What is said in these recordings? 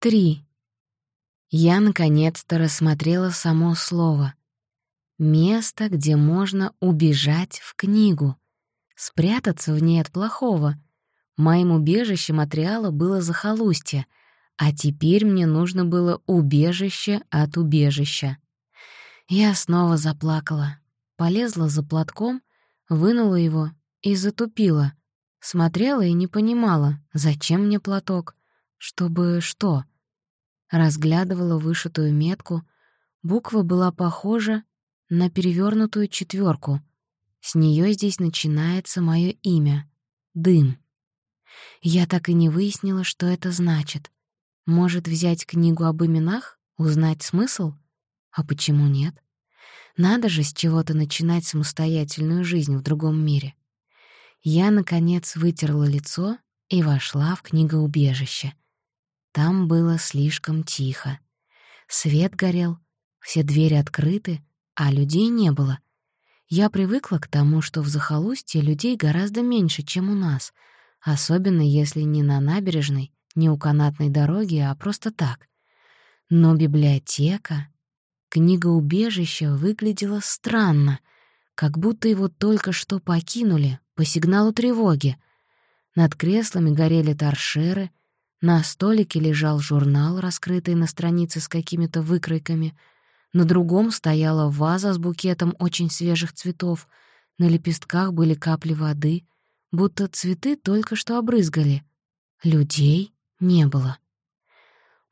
Три. Я наконец-то рассмотрела само слово. Место, где можно убежать в книгу. Спрятаться в ней от плохого. Моим убежищем от Реала было захолустье, а теперь мне нужно было убежище от убежища. Я снова заплакала, полезла за платком, вынула его и затупила. Смотрела и не понимала, зачем мне платок. Чтобы что? Разглядывала вышитую метку. Буква была похожа на перевернутую четверку. С нее здесь начинается мое имя — Дым. Я так и не выяснила, что это значит. Может, взять книгу об именах, узнать смысл? А почему нет? Надо же с чего-то начинать самостоятельную жизнь в другом мире. Я, наконец, вытерла лицо и вошла в книгоубежище. Там было слишком тихо. Свет горел, все двери открыты, а людей не было. Я привыкла к тому, что в захолустье людей гораздо меньше, чем у нас, особенно если не на набережной, не у канатной дороги, а просто так. Но библиотека, книгоубежище выглядело странно, как будто его только что покинули по сигналу тревоги. Над креслами горели торшеры — на столике лежал журнал, раскрытый на странице с какими-то выкройками. На другом стояла ваза с букетом очень свежих цветов. На лепестках были капли воды, будто цветы только что обрызгали. Людей не было.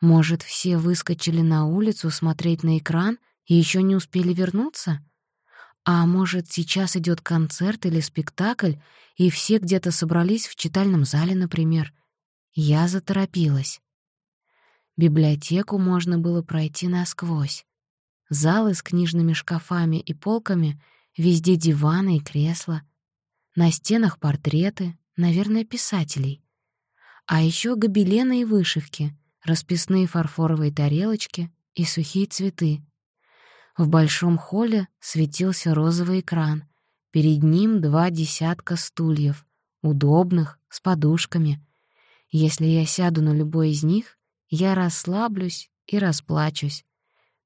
Может, все выскочили на улицу смотреть на экран и еще не успели вернуться? А может, сейчас идет концерт или спектакль, и все где-то собрались в читальном зале, например — я заторопилась. Библиотеку можно было пройти насквозь. Залы с книжными шкафами и полками, везде диваны и кресла. На стенах портреты, наверное, писателей. А еще гобелены и вышивки, расписные фарфоровые тарелочки и сухие цветы. В большом холле светился розовый экран. Перед ним два десятка стульев, удобных, с подушками — если я сяду на любой из них, я расслаблюсь и расплачусь.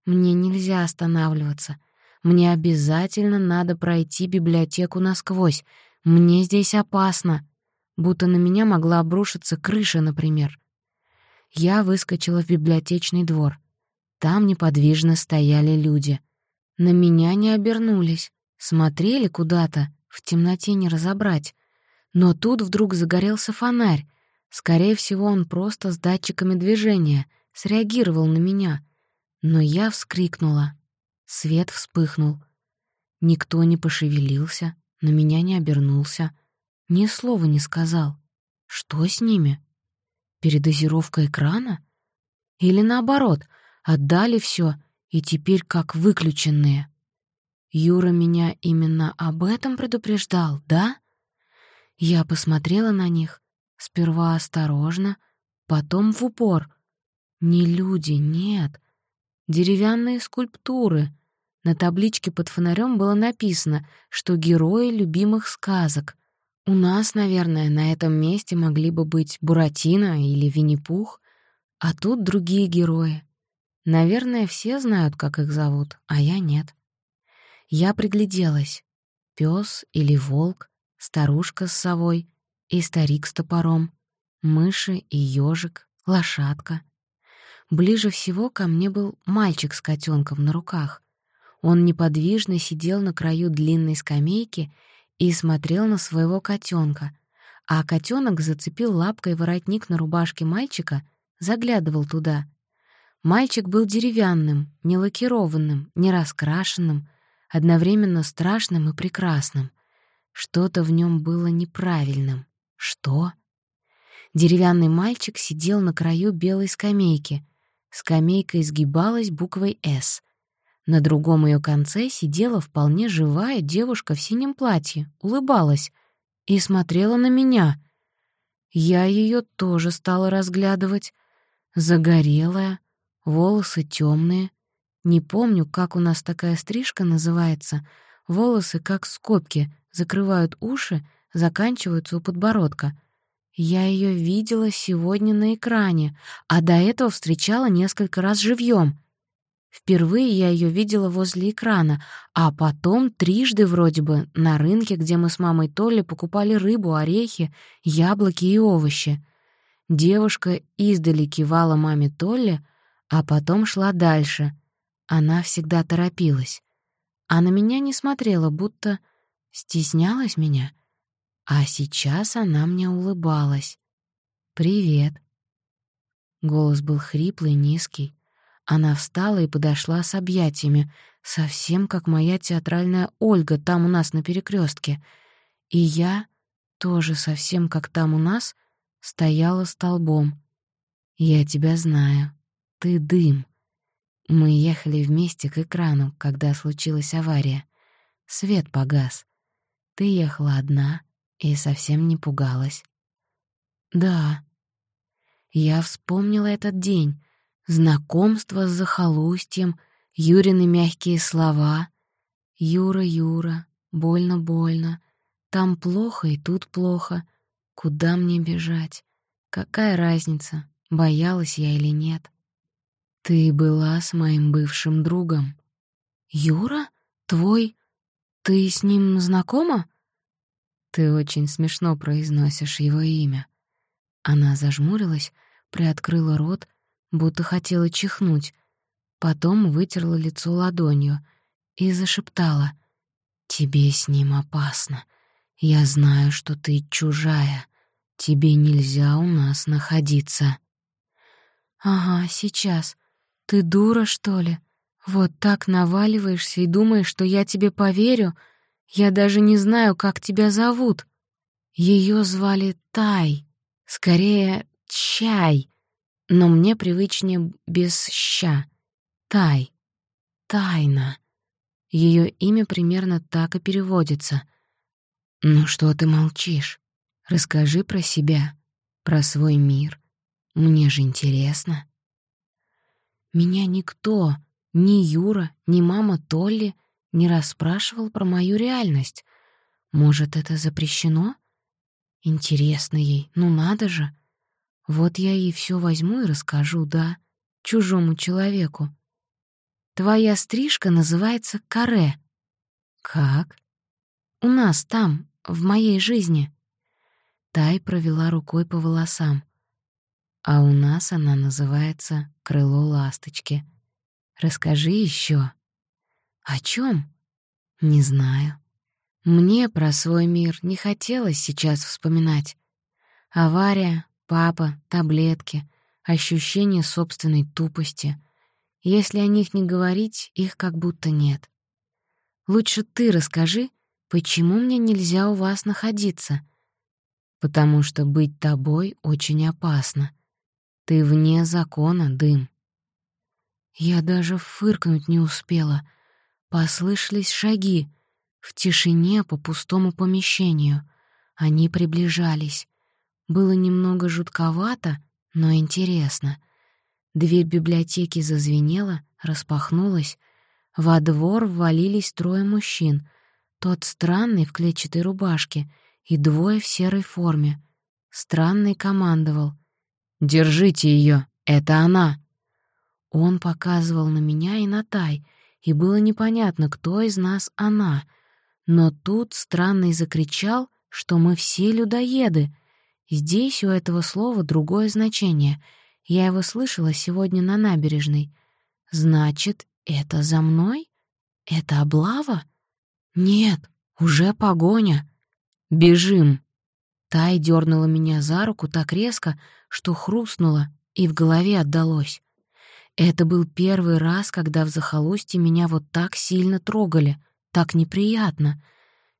Мне нельзя останавливаться. Мне обязательно надо пройти библиотеку насквозь. Мне здесь опасно. Будто на меня могла обрушиться крыша, например. Я выскочила в библиотечный двор. Там неподвижно стояли люди. На меня не обернулись. Смотрели куда-то, в темноте не разобрать. Но тут вдруг загорелся фонарь, Скорее всего, он просто с датчиками движения среагировал на меня. Но я вскрикнула. Свет вспыхнул. Никто не пошевелился, на меня не обернулся. Ни слова не сказал. Что с ними? Передозировка экрана? Или наоборот, отдали все и теперь как выключенные? Юра меня именно об этом предупреждал, да? Я посмотрела на них, Сперва осторожно, потом в упор. Не люди, нет. Деревянные скульптуры. На табличке под фонарем было написано, что герои любимых сказок. У нас, наверное, на этом месте могли бы быть Буратино или Винни-Пух, а тут другие герои. Наверное, все знают, как их зовут, а я нет. Я пригляделась. Пёс или волк, старушка с совой, и старик с топором, мыши и ежик, лошадка. Ближе всего ко мне был мальчик с котенком на руках. Он неподвижно сидел на краю длинной скамейки и смотрел на своего котенка, а котенок зацепил лапкой воротник на рубашке мальчика, заглядывал туда. Мальчик был деревянным, не лакированным, не раскрашенным, одновременно страшным и прекрасным. Что-то в нем было неправильным. Что? Деревянный мальчик сидел на краю белой скамейки. Скамейка изгибалась буквой «С». На другом ее конце сидела вполне живая девушка в синем платье, улыбалась и смотрела на меня. Я ее тоже стала разглядывать. Загорелая, волосы темные. Не помню, как у нас такая стрижка называется. Волосы, как скобки, закрывают уши, заканчиваются у подбородка. Я ее видела сегодня на экране, а до этого встречала несколько раз живьем. Впервые я ее видела возле экрана, а потом трижды вроде бы на рынке, где мы с мамой Толли покупали рыбу, орехи, яблоки и овощи. Девушка издали кивала маме Толли, а потом шла дальше. Она всегда торопилась. А на меня не смотрела, будто стеснялась меня. А сейчас она мне улыбалась. «Привет». Голос был хриплый, низкий. Она встала и подошла с объятиями, совсем как моя театральная Ольга там у нас на перекрестке. И я, тоже совсем как там у нас, стояла столбом. «Я тебя знаю. Ты дым». Мы ехали вместе к экрану, когда случилась авария. Свет погас. Ты ехала одна и совсем не пугалась. Да. Я вспомнила этот день, Знакомство с захолустьем, Юрины мягкие слова. «Юра, Юра, больно-больно, там плохо и тут плохо. Куда мне бежать? Какая разница, боялась я или нет?» «Ты была с моим бывшим другом». «Юра? Твой? Ты с ним знакома?» «Ты очень смешно произносишь его имя». Она зажмурилась, приоткрыла рот, будто хотела чихнуть, потом вытерла лицо ладонью и зашептала. «Тебе с ним опасно. Я знаю, что ты чужая. Тебе нельзя у нас находиться». «Ага, сейчас. Ты дура, что ли? Вот так наваливаешься и думаешь, что я тебе поверю? Я даже не знаю, как тебя зовут». Ее звали Тай, скорее Чай, но мне привычнее без «ща». Тай. Тайна. Ее имя примерно так и переводится. «Ну что ты молчишь? Расскажи про себя, про свой мир. Мне же интересно». Меня никто, ни Юра, ни мама Толли, не расспрашивал про мою реальность. Может, это запрещено? Интересно ей, ну надо же. Вот я ей все возьму и расскажу, да, чужому человеку. Твоя стрижка называется каре. Как? У нас там, в моей жизни. Тай провела рукой по волосам. А у нас она называется крыло ласточки. Расскажи еще. О чем? Не знаю. Мне про свой мир не хотелось сейчас вспоминать. Авария, Папа, таблетки, ощущение собственной тупости. Если о них не говорить, их как будто нет. Лучше ты расскажи, почему мне нельзя у вас находиться? Потому что быть тобой очень опасно. Ты вне закона, дым. Я даже фыркнуть не успела. Послышались шаги. В тишине по пустому помещению. Они приближались. Было немного жутковато, но интересно. Дверь библиотеки зазвенела, распахнулась. Во двор ввалились трое мужчин. Тот странный в клетчатой рубашке и двое в серой форме. Странный командовал. «Держите ее, это она!» Он показывал на меня и на Тай, и было непонятно, кто из нас она. Но тут странный закричал, что мы все людоеды — Здесь у этого слова другое значение. Я его слышала сегодня на набережной. Значит, это за мной? Это облава? Нет, уже погоня. Бежим. Тай дернула меня за руку так резко, что хрустнула и в голове отдалось. Это был первый раз, когда в захолустье меня вот так сильно трогали, так неприятно.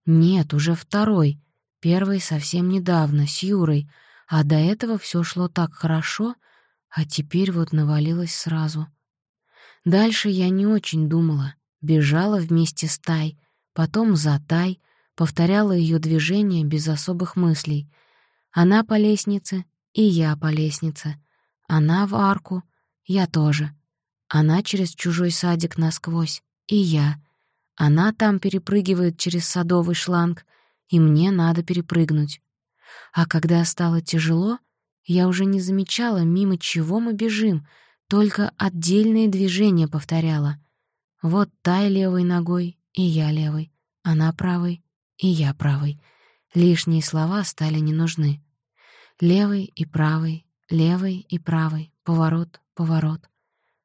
Нет, уже второй — Первый совсем недавно, с Юрой, а до этого все шло так хорошо, а теперь вот навалилось сразу. Дальше я не очень думала, бежала вместе с Тай, потом за Тай, повторяла ее движения без особых мыслей. Она по лестнице, и я по лестнице. Она в арку, я тоже. Она через чужой садик насквозь, и я. Она там перепрыгивает через садовый шланг, и мне надо перепрыгнуть. А когда стало тяжело, я уже не замечала, мимо чего мы бежим, только отдельные движения повторяла. Вот Тай левой ногой, и я левой, она правой, и я правой. Лишние слова стали не нужны. Левый и правый, левый и правый, поворот, поворот.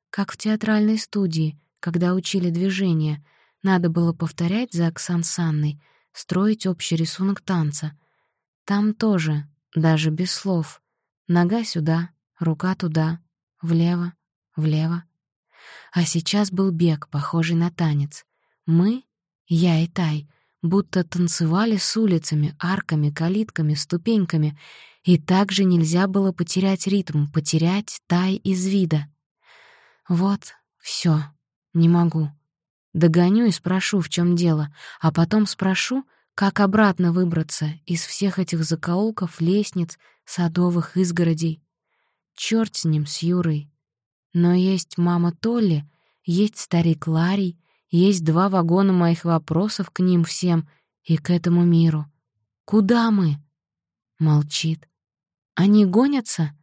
Как в театральной студии, когда учили движения, надо было повторять за Оксан Санной, строить общий рисунок танца. Там тоже, даже без слов. Нога сюда, рука туда, влево, влево. А сейчас был бег, похожий на танец. Мы, я и Тай, будто танцевали с улицами, арками, калитками, ступеньками, и также нельзя было потерять ритм, потерять Тай из вида. Вот, все, не могу. Догоню и спрошу, в чем дело, а потом спрошу, как обратно выбраться из всех этих закоулков, лестниц, садовых изгородей. Чёрт с ним, с Юрой. Но есть мама Толли, есть старик Ларий, есть два вагона моих вопросов к ним всем и к этому миру. Куда мы? Молчит. Они гонятся?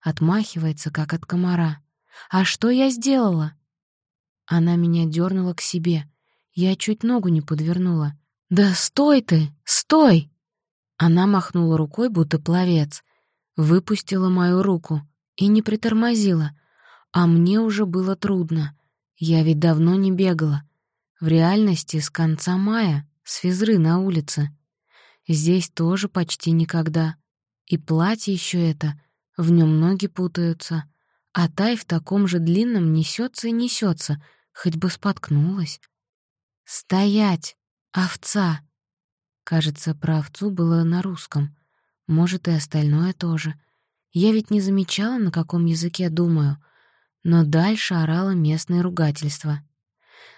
Отмахивается, как от комара. А что я сделала? Она меня дернула к себе. Я чуть ногу не подвернула. «Да стой ты! Стой!» Она махнула рукой, будто пловец. Выпустила мою руку и не притормозила. А мне уже было трудно. Я ведь давно не бегала. В реальности с конца мая, с физры на улице. Здесь тоже почти никогда. И платье еще это, в нем ноги путаются. А тай в таком же длинном несется и несется, хоть бы споткнулась. «Стоять! Овца!» Кажется, про овцу было на русском. Может, и остальное тоже. Я ведь не замечала, на каком языке думаю. Но дальше орало местное ругательство.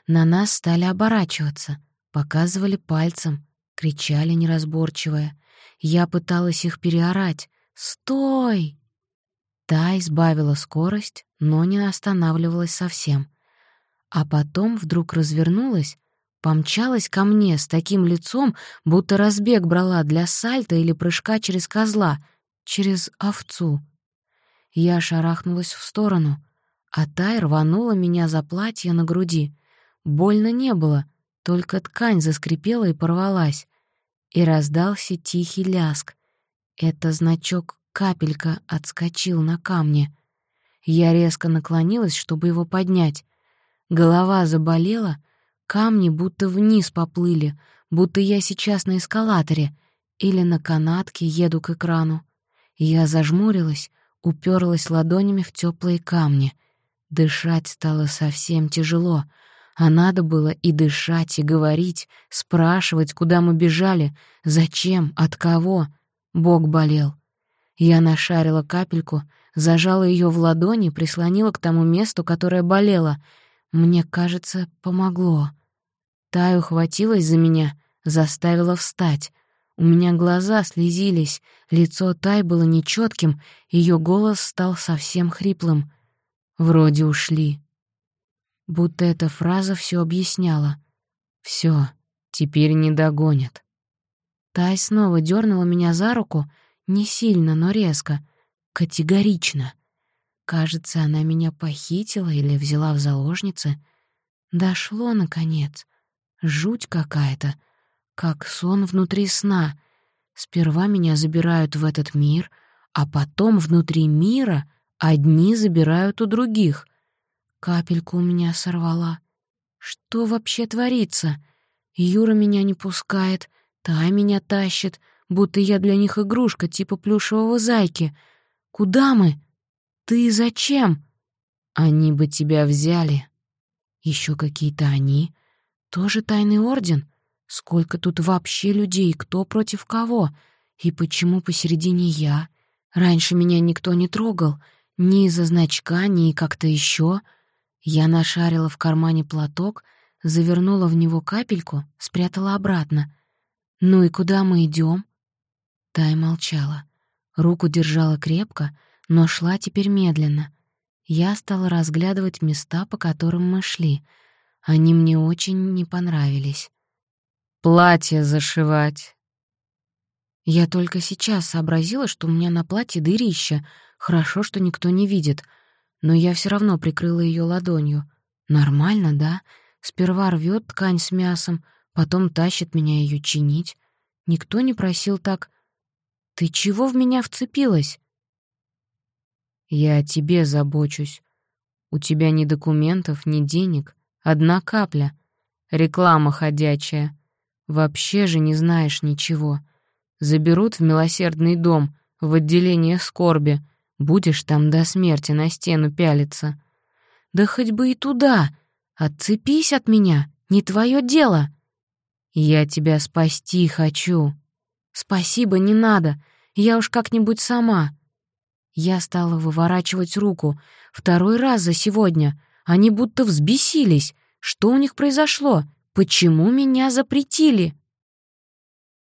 На нас стали оборачиваться, показывали пальцем, кричали неразборчивое. Я пыталась их переорать. «Стой!» Та избавила скорость, но не останавливалась совсем. А потом вдруг развернулась, помчалась ко мне с таким лицом, будто разбег брала для сальта или прыжка через козла, через овцу. Я шарахнулась в сторону, а Тай рванула меня за платье на груди. Больно не было, только ткань заскрипела и порвалась. И раздался тихий ляск. Это значок «Капелька» отскочил на камне. Я резко наклонилась, чтобы его поднять. Голова заболела, камни будто вниз поплыли, будто я сейчас на эскалаторе или на канатке еду к экрану. Я зажмурилась, уперлась ладонями в теплые камни. Дышать стало совсем тяжело, а надо было и дышать, и говорить, спрашивать, куда мы бежали, зачем, от кого. Бог болел. Я нашарила капельку, зажала ее в ладони, прислонила к тому месту, которое болело — мне кажется, помогло. Таю хватилась за меня, заставила встать. У меня глаза слезились, лицо Тай было нечетким, ее голос стал совсем хриплым. Вроде ушли. Будто эта фраза все объясняла. Все, теперь не догонят. Тай снова дернула меня за руку, не сильно, но резко, категорично. Кажется, она меня похитила или взяла в заложницы. Дошло, наконец. Жуть какая-то, как сон внутри сна. Сперва меня забирают в этот мир, а потом внутри мира одни забирают у других. Капельку у меня сорвала. Что вообще творится? Юра меня не пускает, та меня тащит, будто я для них игрушка типа плюшевого зайки. Куда мы? Ты зачем? Они бы тебя взяли. Еще какие-то они. Тоже тайный орден? Сколько тут вообще людей, кто против кого? И почему посередине я? Раньше меня никто не трогал, ни из-за значка, ни как-то еще. Я нашарила в кармане платок, завернула в него капельку, спрятала обратно. «Ну и куда мы идем? Тай молчала. Руку держала крепко — но шла теперь медленно. Я стала разглядывать места, по которым мы шли. Они мне очень не понравились. «Платье зашивать», Я только сейчас сообразила, что у меня на платье дырища. Хорошо, что никто не видит. Но я все равно прикрыла ее ладонью. Нормально, да? Сперва рвет ткань с мясом, потом тащит меня ее чинить. Никто не просил так... «Ты чего в меня вцепилась?» «Я о тебе забочусь. У тебя ни документов, ни денег. Одна капля. Реклама ходячая. Вообще же не знаешь ничего. Заберут в милосердный дом, в отделение скорби. Будешь там до смерти на стену пялиться. Да хоть бы и туда. Отцепись от меня, не твое дело. Я тебя спасти хочу. Спасибо, не надо. Я уж как-нибудь сама. Я стала выворачивать руку. Второй раз за сегодня. Они будто взбесились. Что у них произошло? Почему меня запретили?